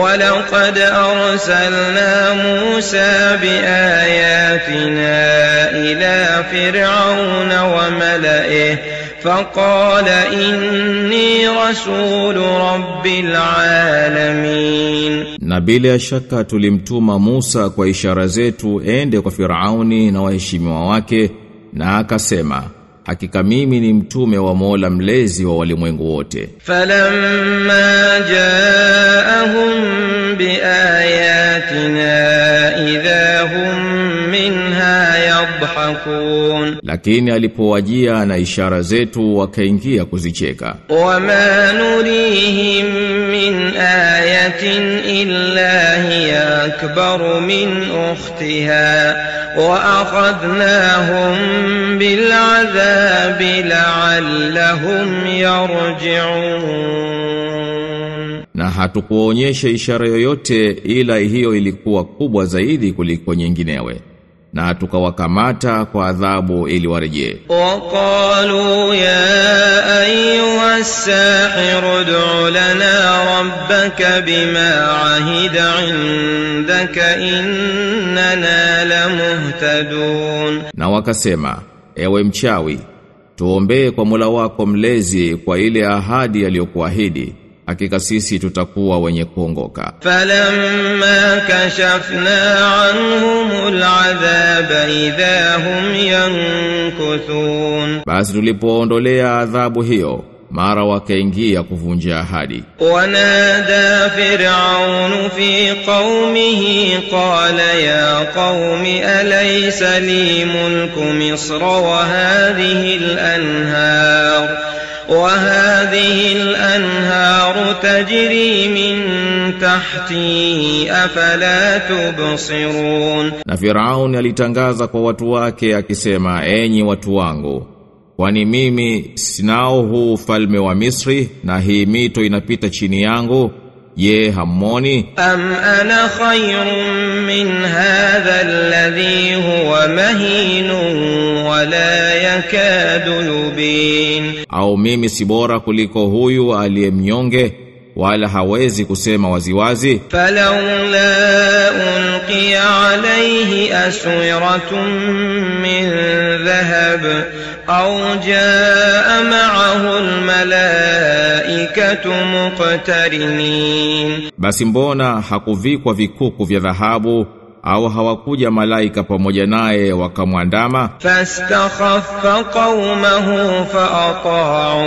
ولقد أرسلنا موسى بآياتنا إلى فرعون وملئه فقال إني رسول رب العالمين tulimtuma Musa kwa ishara zetu ende kwa Firauni na waheshimiwa wake na akasema hakika mimi ni mtume wa Mola mlezi wa walimwengu wote. Falamma jaahum biayatina idha hum yadhahakun lakini alipowajia na ishara zetu wakaingia kuzicheka. Wama nurihim min ayatin illa hiya akbaru min ukhtiha wa akhadnahum bil adhabi la'allahum yarji'un. Na hatukuonyesha ishara yoyote ila hiyo ilikuwa kubwa zaidi kuliko nyinginewe na tukawakamata kwa adhabu ili wareje. Waqalu ya ayyuha as-sahir ud'u lana rabbaka bima ahida 'indaka innana lamuhtadun, na wakasema ewe mchawi tuombee kwa Mola wako mlezi kwa ile ahadi aliyokuahidi hakika sisi tutakuwa wenye kuongoka. Falamma kashafna anhumul adhaba idha hum yankuthun, basi tulipoondolea adhabu hiyo mara wakaingia kuvunja ahadi. Wanada Firaun fi qaumihi qala ya qaumi alaysa li mulku misra wa hadhihi al-anhar wa hadhihi تجري من تحتي أفلا تبصرون Na Firauni alitangaza kwa watu wake akisema, enyi watu wangu, kwani mimi sinao huu ufalme wa Misri na hii mito inapita chini yangu, je hammoni? Am ana khayrun min hadha alladhi huwa mahinun wa la yakadu yubin. Au mimi si bora kuliko huyu aliyemnyonge wala hawezi kusema waziwazi falaula ulqiya alayhi aswiratun min dhahab au jaa ma'ahu almalaikatu muqtarinin. Basi mbona hakuvikwa vikuku vya dhahabu? au hawakuja malaika pamoja naye wakamwandama. Fastakhaffa qaumahu faata'u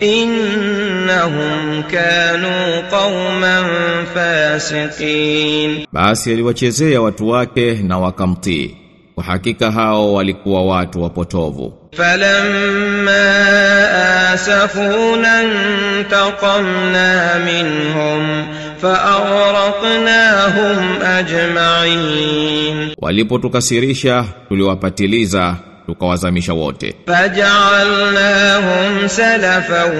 innahum kanu qauman fasiqin, basi aliwachezea watu wake na wakamtii, kwa hakika hao walikuwa watu wapotovu. Falamma asafuna intaqamna minhum faagraqna hum ajma'in walipotukasirisha tuliwapatiliza tukawazamisha wote. faj'alnahum salafan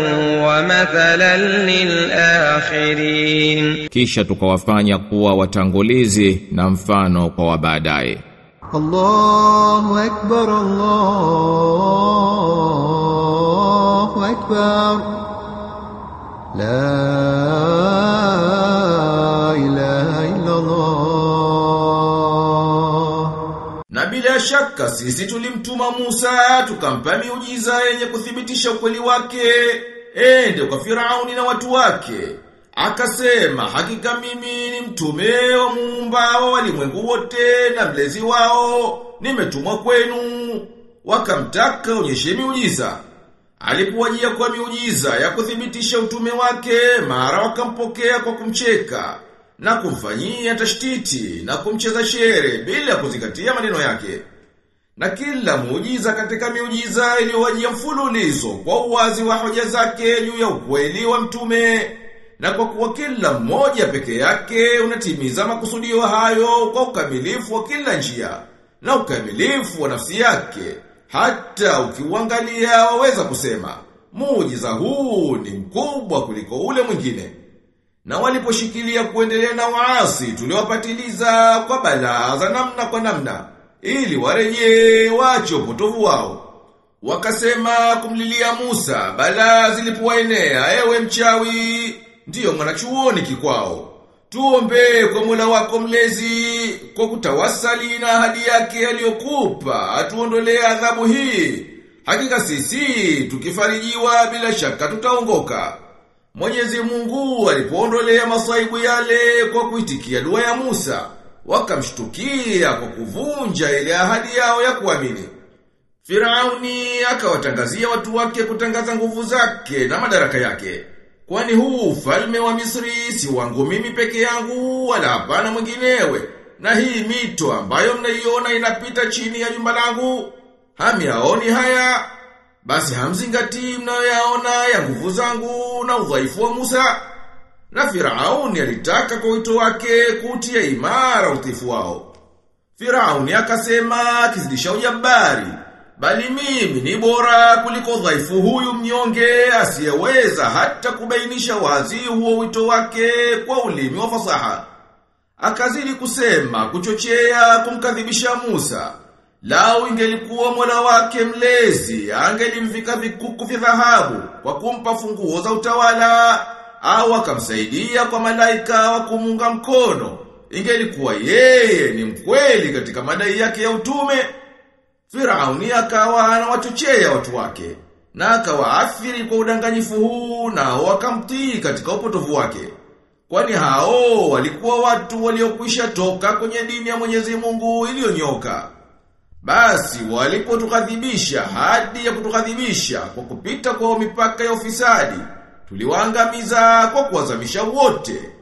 wa mathalan lil akhirin kisha tukawafanya kuwa watangulizi na mfano kwa wabaadaye Allahu akbar Allahu akbar. La shaka sisi tulimtuma Musa tukampa miujiza yenye kuthibitisha ukweli wake. Ende kwa Firauni na watu wake. Akasema hakika mimi ni mtume wa muumba wa walimwengu wote na mlezi wao. Nimetumwa kwenu. Wakamtaka onyeshe miujiza. Alipowajia kwa miujiza ya kuthibitisha utume wake mara wakampokea kwa kumcheka na kumfanyia tashtiti na kumcheza shere bila kuzingatia maneno yake. Na kila muujiza katika miujiza iliyowajia mfululizo kwa uwazi wa hoja zake juu ya ukweli wa mtume na kwa kuwa kila mmoja peke yake unatimiza makusudio hayo kwa ukamilifu wa kila njia na ukamilifu wa nafsi yake hata ukiuangalia waweza kusema muujiza huu ni mkubwa kuliko ule mwingine. Na waliposhikilia kuendelea na waasi tuliwapatiliza kwa balaa za namna kwa namna ili wareje wacho upotovu wao. Wakasema kumlilia Musa bala zilipowaenea ewe mchawi ndiyo mwanachuoni kikwao. Tuombe kwa mula wako mlezi kwa kutawasali na ahadi yake aliyokupa atuondolee adhabu hii. Hakika sisi tukifarijiwa bila shaka tutaongoka. Mwenyezi Mungu alipoondolea masaibu yale kwa kuitikia dua ya Musa, wakamshtukia kwa kuvunja ile ahadi yao ya kuamini. Firauni akawatangazia watu wake kutangaza nguvu zake na madaraka yake. Kwani huu ufalme wa Misri si wangu mimi peke yangu wala hapana mwinginewe. Na hii mito ambayo mnaiona inapita chini ya jumba langu, hamyaoni haya? Basi hamzingatii mnayoyaona ya nguvu zangu na udhaifu wa Musa. Na Firauni alitaka kwa wito wake kutia imara utifu wao. Firauni akasema akizidisha ujabari, bali mimi ni bora kuliko dhaifu huyu mnyonge asiyeweza hata kubainisha wazi huo wito wake kwa ulimi wa fasaha. Akazidi kusema kuchochea kumkadhibisha Musa. Lau ingelikuwa Mola wake mlezi, angelimvika vikuku vya dhahabu kwa kumpa funguo za utawala au akamsaidia kwa malaika wa kumunga mkono. Ingelikuwa yeye ni mkweli katika madai yake ya utume. Firauni akawa anawachochea watu wake na akawaathiri kwa udanganyifu huu na wakamtii katika upotovu wake. Kwani hao walikuwa watu waliokwisha toka kwenye dini ya Mwenyezi Mungu iliyonyoka. Basi walipotukadhibisha hadi ya kutukadhibisha kwa kupita kwa mipaka ya ufisadi, tuliwaangamiza kwa kuwazamisha wote.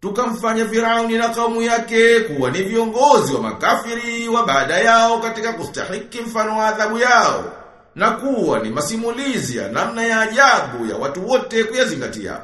Tukamfanya Firauni na kaumu yake kuwa ni viongozi wa makafiri wa baada yao katika kustahiki mfano wa adhabu yao na kuwa ni masimulizi ya namna ya ajabu ya watu wote kuyazingatia.